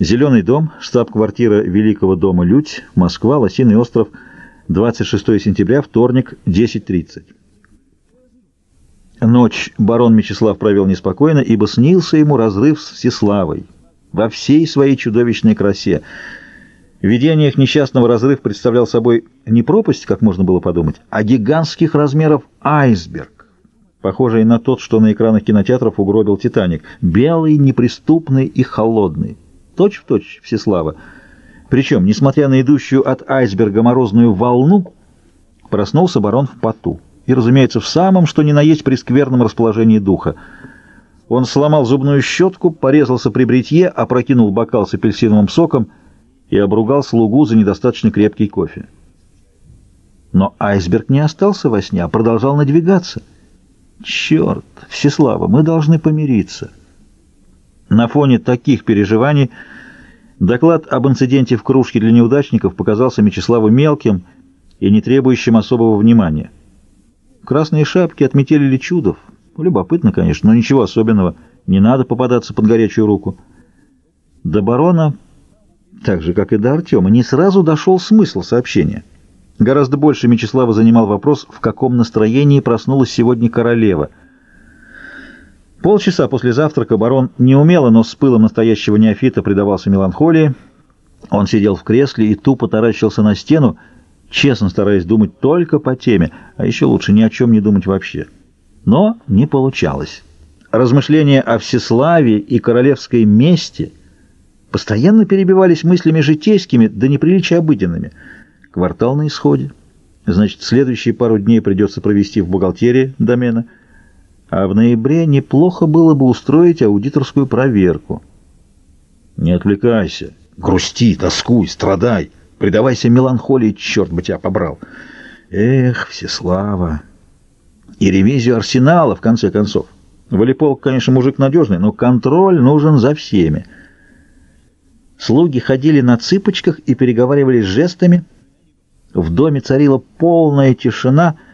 Зеленый дом, штаб-квартира Великого дома Людь, Москва, Лосиный остров, 26 сентября, вторник, 10.30. Ночь барон Мечислав провел неспокойно, ибо снился ему разрыв с Всеславой во всей своей чудовищной красе. В видениях несчастного разрыв представлял собой не пропасть, как можно было подумать, а гигантских размеров айсберг, похожий на тот, что на экранах кинотеатров угробил «Титаник», белый, неприступный и холодный. Точь в точь Всеслава. Причем, несмотря на идущую от айсберга морозную волну, проснулся барон в поту. И, разумеется, в самом, что ни на есть, прескверном расположении духа. Он сломал зубную щетку, порезался при бритье, опрокинул бокал с апельсиновым соком и обругал слугу за недостаточно крепкий кофе. Но айсберг не остался во сне, а продолжал надвигаться. «Черт, Всеслава, мы должны помириться». На фоне таких переживаний доклад об инциденте в кружке для неудачников показался Мечиславу мелким и не требующим особого внимания. Красные шапки отметили чудов. Любопытно, конечно, но ничего особенного. Не надо попадаться под горячую руку. До барона, так же, как и до Артема, не сразу дошел смысл сообщения. Гораздо больше Мечислава занимал вопрос, в каком настроении проснулась сегодня королева — Полчаса после завтрака барон неумело, но с пылом настоящего неофита предавался меланхолии. Он сидел в кресле и тупо таращился на стену, честно стараясь думать только по теме, а еще лучше ни о чем не думать вообще. Но не получалось. Размышления о всеславии и королевской мести постоянно перебивались мыслями житейскими, да неприличия обыденными. Квартал на исходе. Значит, следующие пару дней придется провести в бухгалтерии домена — а в ноябре неплохо было бы устроить аудиторскую проверку. Не отвлекайся, грусти, тоскуй, страдай, предавайся меланхолии, черт бы тебя побрал. Эх, Всеслава! И ревизию арсенала, в конце концов. Валиполк, конечно, мужик надежный, но контроль нужен за всеми. Слуги ходили на цыпочках и переговаривались жестами. В доме царила полная тишина —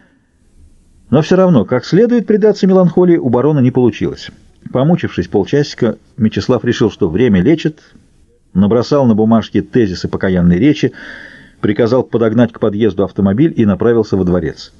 но все равно, как следует предаться меланхолии, у барона не получилось. Помучившись полчасика, Мечислав решил, что время лечит, набросал на бумажке тезисы покаянной речи, приказал подогнать к подъезду автомобиль и направился во дворец.